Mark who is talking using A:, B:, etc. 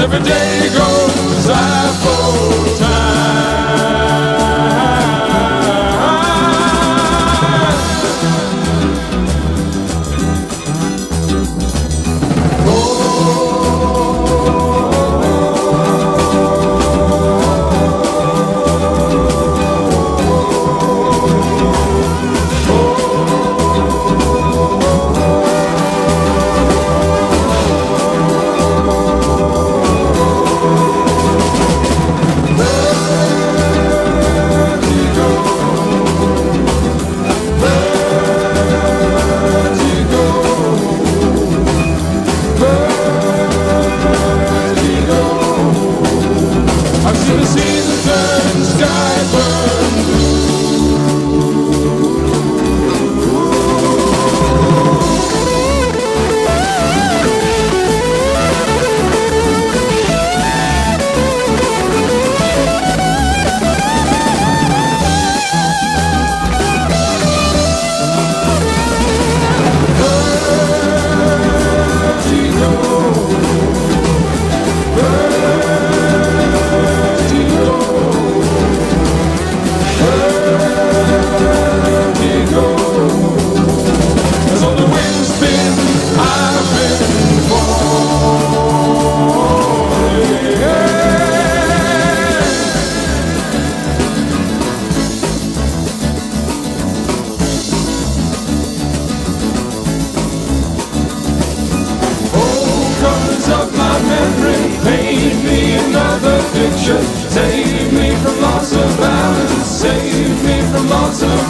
A: every day goes, I fold Cause of